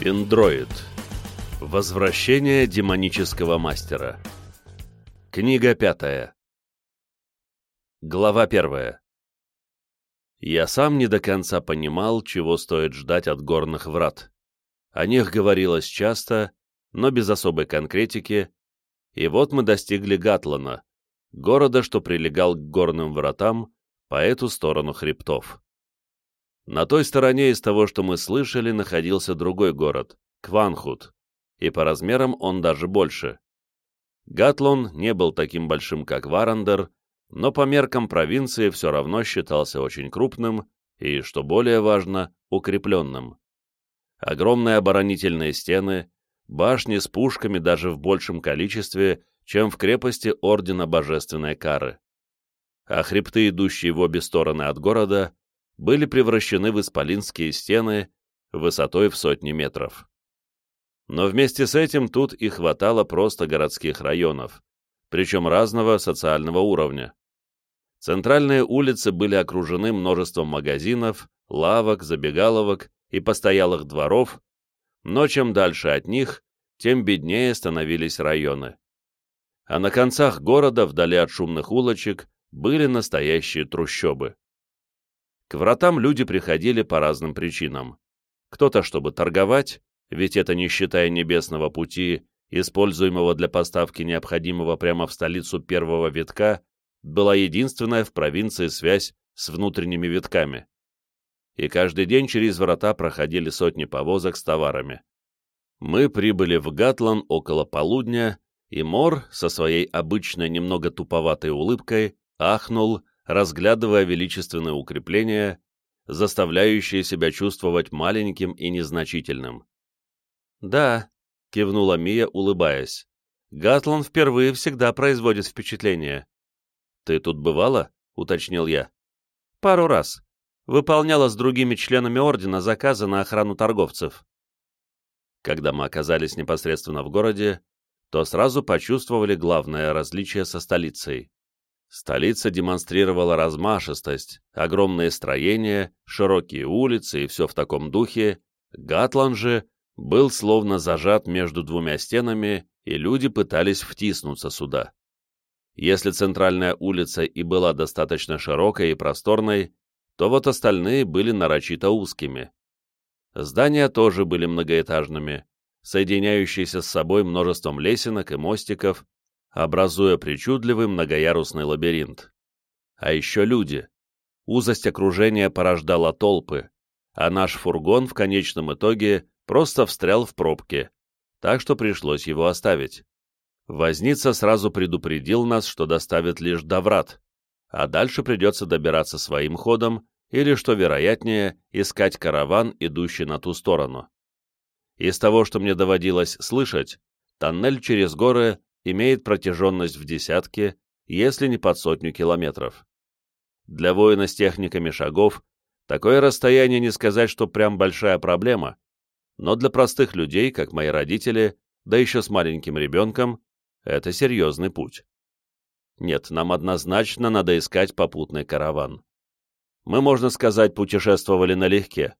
Финдроид. Возвращение демонического мастера. Книга пятая. Глава первая. Я сам не до конца понимал, чего стоит ждать от горных врат. О них говорилось часто, но без особой конкретики, и вот мы достигли Гатлана, города, что прилегал к горным вратам по эту сторону хребтов. На той стороне из того, что мы слышали, находился другой город, Кванхут, и по размерам он даже больше. Гатлон не был таким большим, как Варандер, но по меркам провинции все равно считался очень крупным и, что более важно, укрепленным. Огромные оборонительные стены, башни с пушками даже в большем количестве, чем в крепости Ордена Божественной Кары. А хребты, идущие в обе стороны от города, были превращены в исполинские стены высотой в сотни метров. Но вместе с этим тут и хватало просто городских районов, причем разного социального уровня. Центральные улицы были окружены множеством магазинов, лавок, забегаловок и постоялых дворов, но чем дальше от них, тем беднее становились районы. А на концах города, вдали от шумных улочек, были настоящие трущобы. К вратам люди приходили по разным причинам. Кто-то, чтобы торговать, ведь это не считая небесного пути, используемого для поставки необходимого прямо в столицу первого витка, была единственная в провинции связь с внутренними витками. И каждый день через врата проходили сотни повозок с товарами. Мы прибыли в Гатлан около полудня, и Мор, со своей обычной немного туповатой улыбкой, ахнул, разглядывая величественные укрепления, заставляющие себя чувствовать маленьким и незначительным. «Да», — кивнула Мия, улыбаясь, — «Гатлан впервые всегда производит впечатление». «Ты тут бывала?» — уточнил я. «Пару раз. Выполняла с другими членами Ордена заказы на охрану торговцев». Когда мы оказались непосредственно в городе, то сразу почувствовали главное различие со столицей. Столица демонстрировала размашистость, огромные строения, широкие улицы и все в таком духе. Гатлан же был словно зажат между двумя стенами, и люди пытались втиснуться сюда. Если центральная улица и была достаточно широкой и просторной, то вот остальные были нарочито узкими. Здания тоже были многоэтажными, соединяющиеся с собой множеством лесенок и мостиков, образуя причудливый многоярусный лабиринт. А еще люди. Узость окружения порождала толпы, а наш фургон в конечном итоге просто встрял в пробке, так что пришлось его оставить. Возница сразу предупредил нас, что доставит лишь до врат, а дальше придется добираться своим ходом или, что вероятнее, искать караван, идущий на ту сторону. Из того, что мне доводилось слышать, тоннель через горы имеет протяженность в десятки, если не под сотню километров. Для воина с техниками шагов такое расстояние не сказать, что прям большая проблема, но для простых людей, как мои родители, да еще с маленьким ребенком, это серьезный путь. Нет, нам однозначно надо искать попутный караван. Мы, можно сказать, путешествовали налегке.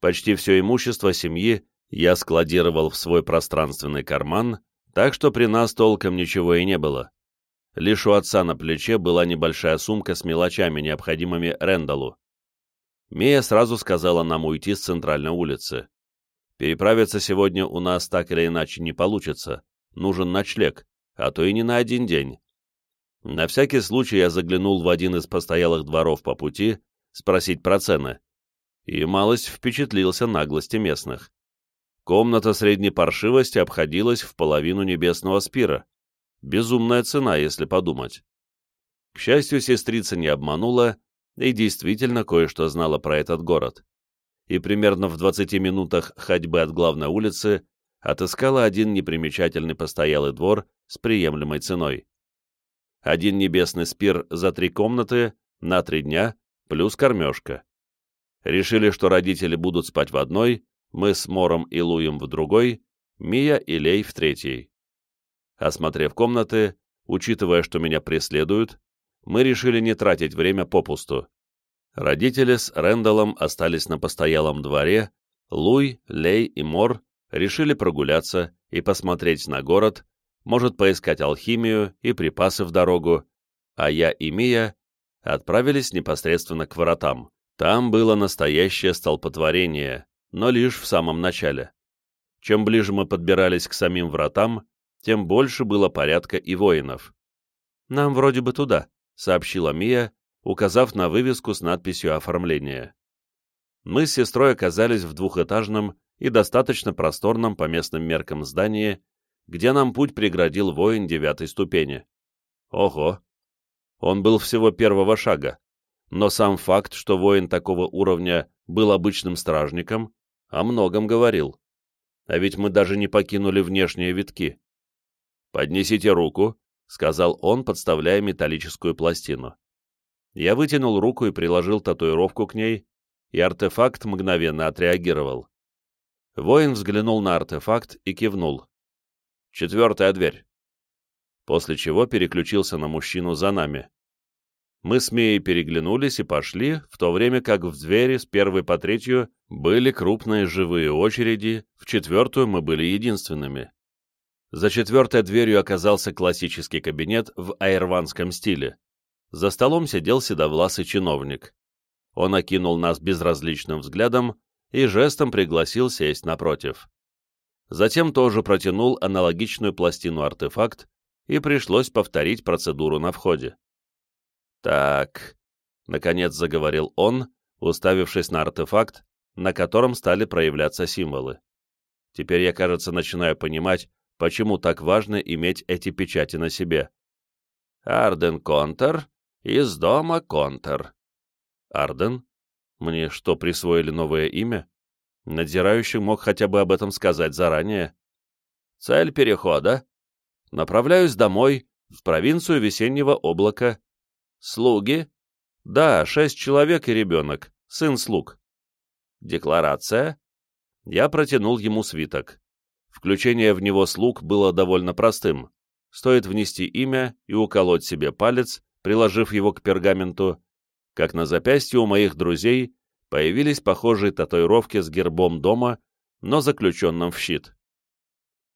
Почти все имущество семьи я складировал в свой пространственный карман, так что при нас толком ничего и не было. Лишь у отца на плече была небольшая сумка с мелочами, необходимыми Рэндаллу. Мия сразу сказала нам уйти с центральной улицы. Переправиться сегодня у нас так или иначе не получится, нужен ночлег, а то и не на один день. На всякий случай я заглянул в один из постоялых дворов по пути, спросить про цены, и малость впечатлился наглости местных. Комната средней паршивости обходилась в половину небесного спира. Безумная цена, если подумать. К счастью, сестрица не обманула и действительно кое-что знала про этот город. И примерно в 20 минутах ходьбы от главной улицы отыскала один непримечательный постоялый двор с приемлемой ценой. Один небесный спир за три комнаты на три дня плюс кормежка. Решили, что родители будут спать в одной, мы с Мором и Луем в другой, Мия и Лей в третьей. Осмотрев комнаты, учитывая, что меня преследуют, мы решили не тратить время попусту. Родители с Рэндаллом остались на постоялом дворе, Луй, Лей и Мор решили прогуляться и посмотреть на город, может поискать алхимию и припасы в дорогу, а я и Мия отправились непосредственно к воротам. Там было настоящее столпотворение, но лишь в самом начале. Чем ближе мы подбирались к самим вратам, тем больше было порядка и воинов. «Нам вроде бы туда», — сообщила Мия, указав на вывеску с надписью оформления. Мы с сестрой оказались в двухэтажном и достаточно просторном по местным меркам здании, где нам путь преградил воин девятой ступени. Ого! Он был всего первого шага, но сам факт, что воин такого уровня был обычным стражником, о многом говорил. А ведь мы даже не покинули внешние витки. «Поднесите руку», — сказал он, подставляя металлическую пластину. Я вытянул руку и приложил татуировку к ней, и артефакт мгновенно отреагировал. Воин взглянул на артефакт и кивнул. «Четвертая дверь». После чего переключился на мужчину за нами. Мы с Мией переглянулись и пошли, в то время как в двери с первой по третью были крупные живые очереди, в четвертую мы были единственными. За четвертой дверью оказался классический кабинет в айрванском стиле. За столом сидел седовласый чиновник. Он окинул нас безразличным взглядом и жестом пригласил сесть напротив. Затем тоже протянул аналогичную пластину-артефакт, и пришлось повторить процедуру на входе. «Так», — наконец заговорил он, уставившись на артефакт, на котором стали проявляться символы. Теперь я, кажется, начинаю понимать, почему так важно иметь эти печати на себе. «Арден Контер, из дома Контер». «Арден? Мне что, присвоили новое имя? Надзирающий мог хотя бы об этом сказать заранее». «Цель перехода. Направляюсь домой, в провинцию Весеннего облака, Слуги? Да, шесть человек и ребенок, сын слуг. Декларация? Я протянул ему свиток. Включение в него слуг было довольно простым. Стоит внести имя и уколоть себе палец, приложив его к пергаменту, как на запястье у моих друзей появились похожие татуировки с гербом дома, но заключенным в щит.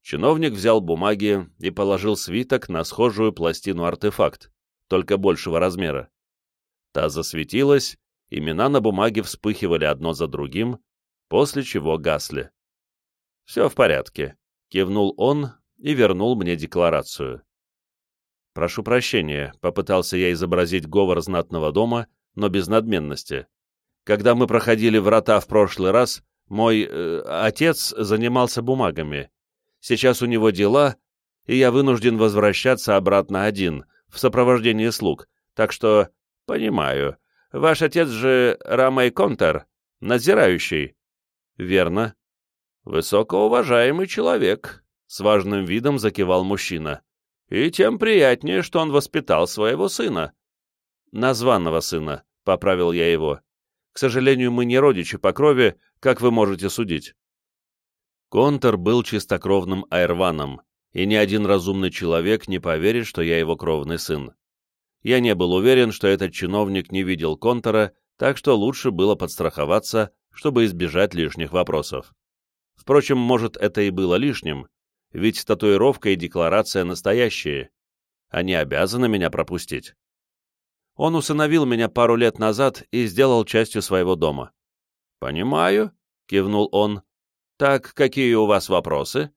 Чиновник взял бумаги и положил свиток на схожую пластину-артефакт только большего размера. Та засветилась, имена на бумаге вспыхивали одно за другим, после чего гасли. «Все в порядке», — кивнул он и вернул мне декларацию. «Прошу прощения», — попытался я изобразить говор знатного дома, но без надменности. «Когда мы проходили врата в прошлый раз, мой э, отец занимался бумагами. Сейчас у него дела, и я вынужден возвращаться обратно один, в сопровождении слуг, так что, понимаю, ваш отец же Рамей Контер, надзирающий. Верно. Высокоуважаемый человек, с важным видом закивал мужчина. И тем приятнее, что он воспитал своего сына. Названного сына, поправил я его. К сожалению, мы не родичи по крови, как вы можете судить. Контер был чистокровным айрваном, и ни один разумный человек не поверит, что я его кровный сын. Я не был уверен, что этот чиновник не видел Контора, так что лучше было подстраховаться, чтобы избежать лишних вопросов. Впрочем, может, это и было лишним, ведь татуировка и декларация настоящие. Они обязаны меня пропустить. Он усыновил меня пару лет назад и сделал частью своего дома. «Понимаю», — кивнул он. «Так, какие у вас вопросы?»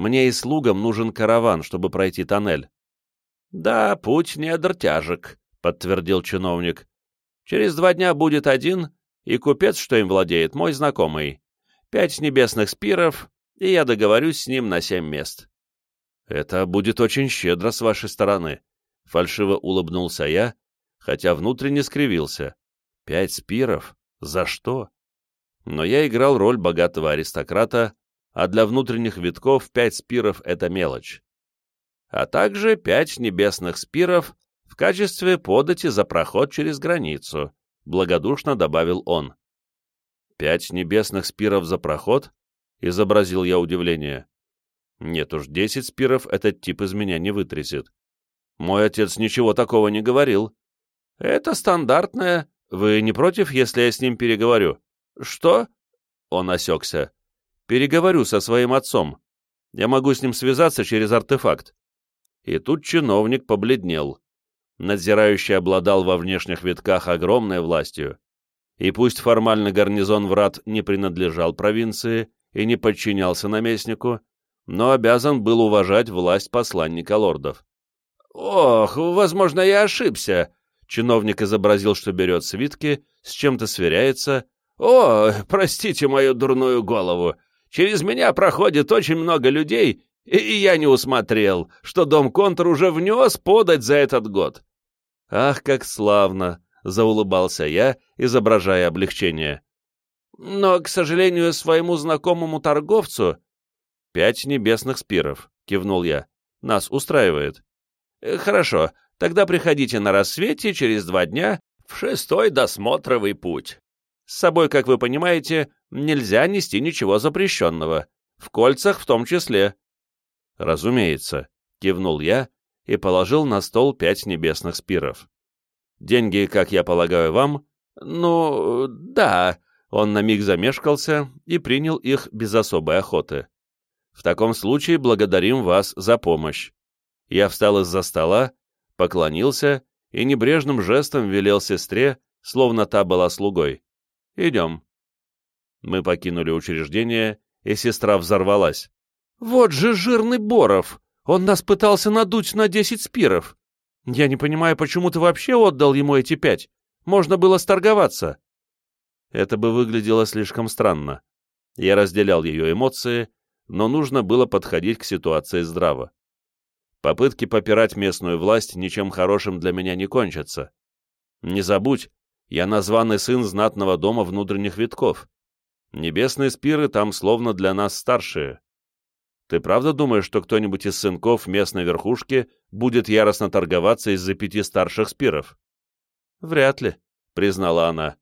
Мне и слугам нужен караван, чтобы пройти тоннель. — Да, путь недр тяжек, — подтвердил чиновник. — Через два дня будет один, и купец, что им владеет, мой знакомый. Пять небесных спиров, и я договорюсь с ним на семь мест. — Это будет очень щедро с вашей стороны, — фальшиво улыбнулся я, хотя внутренне скривился. — Пять спиров? За что? Но я играл роль богатого аристократа, а для внутренних витков пять спиров — это мелочь. А также пять небесных спиров в качестве подати за проход через границу, благодушно добавил он. «Пять небесных спиров за проход?» — изобразил я удивление. «Нет уж, десять спиров этот тип из меня не вытрясет. Мой отец ничего такого не говорил. Это стандартное. Вы не против, если я с ним переговорю?» «Что?» Он осекся. «Переговорю со своим отцом. Я могу с ним связаться через артефакт». И тут чиновник побледнел. Надзирающий обладал во внешних витках огромной властью. И пусть формально гарнизон врат не принадлежал провинции и не подчинялся наместнику, но обязан был уважать власть посланника лордов. «Ох, возможно, я ошибся!» Чиновник изобразил, что берет свитки, с чем-то сверяется. «О, простите мою дурную голову! Через меня проходит очень много людей, и я не усмотрел, что дом Контр уже внес подать за этот год». «Ах, как славно!» — заулыбался я, изображая облегчение. «Но, к сожалению, своему знакомому торговцу...» «Пять небесных спиров», — кивнул я. «Нас устраивает». «Э, «Хорошо, тогда приходите на рассвете через два дня в шестой досмотровый путь. С собой, как вы понимаете, нельзя нести ничего запрещенного, в кольцах в том числе». «Разумеется», — кивнул я и положил на стол пять небесных спиров. «Деньги, как я полагаю, вам?» «Ну, да», — он на миг замешкался и принял их без особой охоты. «В таком случае благодарим вас за помощь». Я встал из-за стола, поклонился и небрежным жестом велел сестре, словно та была слугой. «Идем». Мы покинули учреждение, и сестра взорвалась. «Вот же жирный Боров! Он нас пытался надуть на десять спиров! Я не понимаю, почему ты вообще отдал ему эти пять? Можно было сторговаться!» Это бы выглядело слишком странно. Я разделял ее эмоции, но нужно было подходить к ситуации здраво. Попытки попирать местную власть ничем хорошим для меня не кончатся. Не забудь, я названный сын знатного дома внутренних витков. Небесные спиры там словно для нас старшие. Ты правда думаешь, что кто-нибудь из сынков местной верхушки будет яростно торговаться из-за пяти старших спиров? Вряд ли, признала она.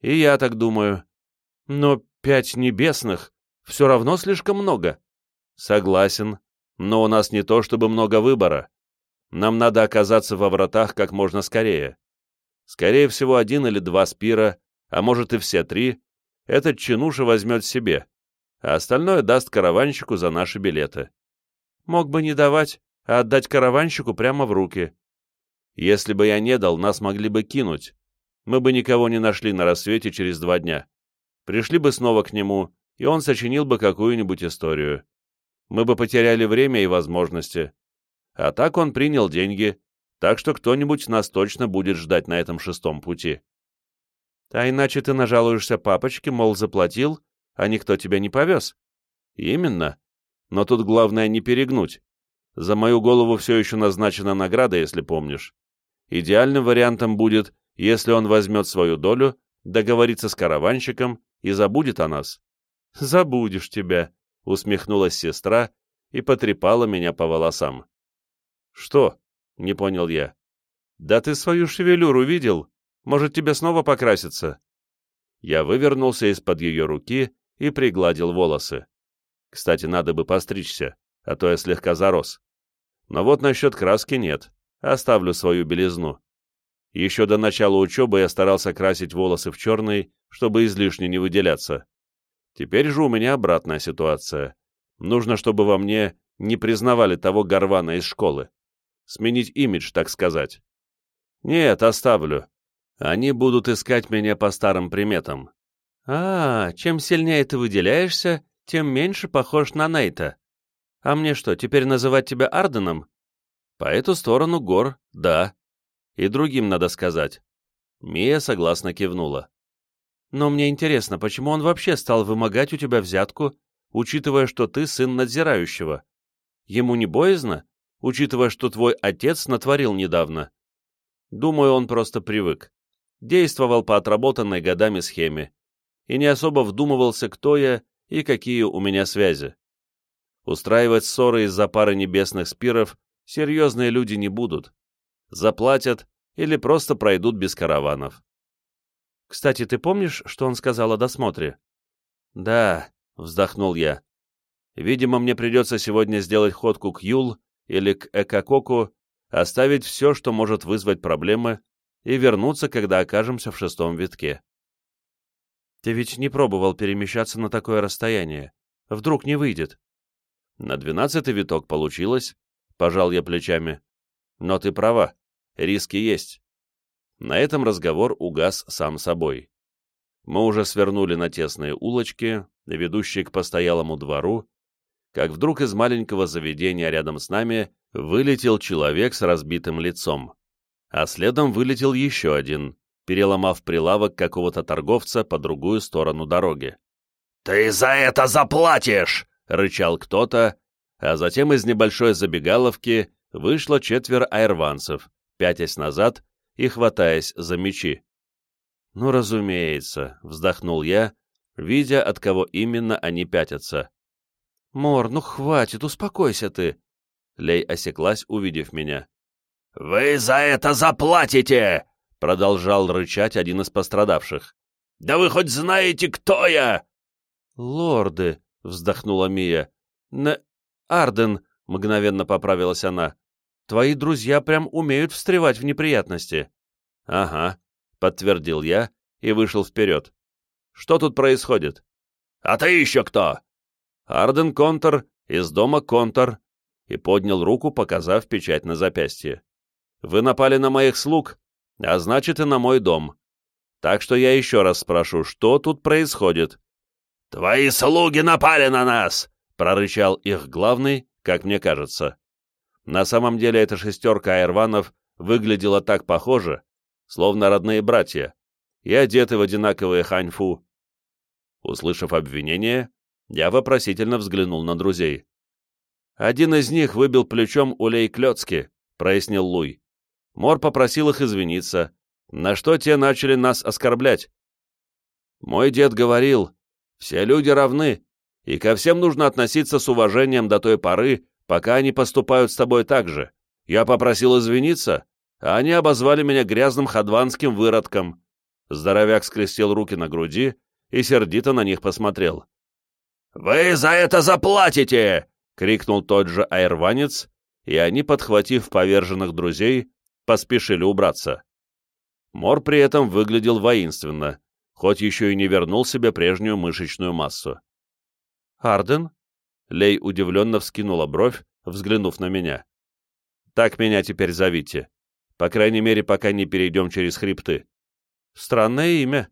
И я так думаю. Но пять небесных все равно слишком много. Согласен, но у нас не то чтобы много выбора. Нам надо оказаться во вратах как можно скорее. Скорее всего, один или два спира, а может и все три, этот чинуша возьмет себе, а остальное даст караванщику за наши билеты. Мог бы не давать, а отдать караванщику прямо в руки. Если бы я не дал, нас могли бы кинуть. Мы бы никого не нашли на рассвете через два дня. Пришли бы снова к нему, и он сочинил бы какую-нибудь историю. Мы бы потеряли время и возможности. А так он принял деньги, так что кто-нибудь нас точно будет ждать на этом шестом пути. А иначе ты нажалуешься папочке, мол, заплатил, а никто тебя не повез. Именно. Но тут главное не перегнуть. За мою голову все еще назначена награда, если помнишь. Идеальным вариантом будет, если он возьмет свою долю, договорится с караванщиком и забудет о нас. «Забудешь тебя», — усмехнулась сестра и потрепала меня по волосам. «Что?» — не понял я. «Да ты свою шевелюру видел? Может, тебе снова покраситься?» Я вывернулся из-под ее руки и пригладил волосы. Кстати, надо бы постричься, а то я слегка зарос. Но вот насчет краски нет, оставлю свою белизну. Еще до начала учебы я старался красить волосы в черный, чтобы излишне не выделяться. Теперь же у меня обратная ситуация. Нужно, чтобы во мне не признавали того горвана из школы. Сменить имидж, так сказать. Нет, оставлю. Они будут искать меня по старым приметам. «А, чем сильнее ты выделяешься, тем меньше похож на Нейта. А мне что, теперь называть тебя Арденом?» «По эту сторону гор, да. И другим надо сказать». Мия согласно кивнула. «Но мне интересно, почему он вообще стал вымогать у тебя взятку, учитывая, что ты сын надзирающего? Ему не боязно, учитывая, что твой отец натворил недавно?» Думаю, он просто привык. Действовал по отработанной годами схеме и не особо вдумывался, кто я и какие у меня связи. Устраивать ссоры из-за пары небесных спиров серьезные люди не будут. Заплатят или просто пройдут без караванов. Кстати, ты помнишь, что он сказал о досмотре? Да, вздохнул я. Видимо, мне придется сегодня сделать ходку к Юл или к Экококу, оставить все, что может вызвать проблемы, и вернуться, когда окажемся в шестом витке. Ты ведь не пробовал перемещаться на такое расстояние. Вдруг не выйдет. На двенадцатый виток получилось, пожал я плечами. Но ты права, риски есть. На этом разговор угас сам собой. Мы уже свернули на тесные улочки, ведущие к постоялому двору, как вдруг из маленького заведения рядом с нами вылетел человек с разбитым лицом. А следом вылетел еще один, переломав прилавок какого-то торговца по другую сторону дороги. «Ты за это заплатишь!» — рычал кто-то, а затем из небольшой забегаловки вышло четверо айрванцев, пятясь назад и хватаясь за мечи. «Ну, разумеется», — вздохнул я, видя, от кого именно они пятятся. «Мор, ну хватит, успокойся ты!» Лей осеклась, увидев меня. «Вы за это заплатите!» — продолжал рычать один из пострадавших. «Да вы хоть знаете, кто я?» «Лорды!» — вздохнула Мия. «Не... Арден!» — мгновенно поправилась она. «Твои друзья прям умеют встревать в неприятности». «Ага», — подтвердил я и вышел вперед. «Что тут происходит?» «А ты еще кто?» Арден Контор из дома Контор и поднял руку, показав печать на запястье. Вы напали на моих слуг, а значит и на мой дом. Так что я еще раз спрошу, что тут происходит? «Твои слуги напали на нас!» — прорычал их главный, как мне кажется. На самом деле эта шестерка айрванов выглядела так похоже, словно родные братья, и одеты в одинаковые ханьфу. Услышав обвинение, я вопросительно взглянул на друзей. «Один из них выбил плечом Улей Клёцки», — прояснил Луй. Мор попросил их извиниться, на что те начали нас оскорблять. Мой дед говорил, все люди равны, и ко всем нужно относиться с уважением до той поры, пока они поступают с тобой так же. Я попросил извиниться, а они обозвали меня грязным ходванским выродком. Здоровяк скрестил руки на груди и сердито на них посмотрел. «Вы за это заплатите!» — крикнул тот же айрванец, и они, подхватив поверженных друзей, поспешили убраться. Мор при этом выглядел воинственно, хоть еще и не вернул себе прежнюю мышечную массу. «Арден?» — Лей удивленно вскинула бровь, взглянув на меня. «Так меня теперь зовите. По крайней мере, пока не перейдем через хребты». «Странное имя».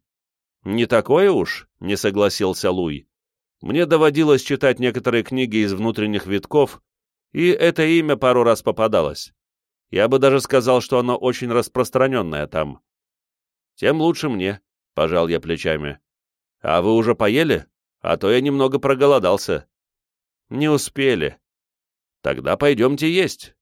«Не такое уж», — не согласился Луй. Мне доводилось читать некоторые книги из внутренних витков, и это имя пару раз попадалось. Я бы даже сказал, что оно очень распространенное там. Тем лучше мне, — пожал я плечами. А вы уже поели? А то я немного проголодался. Не успели. Тогда пойдемте есть.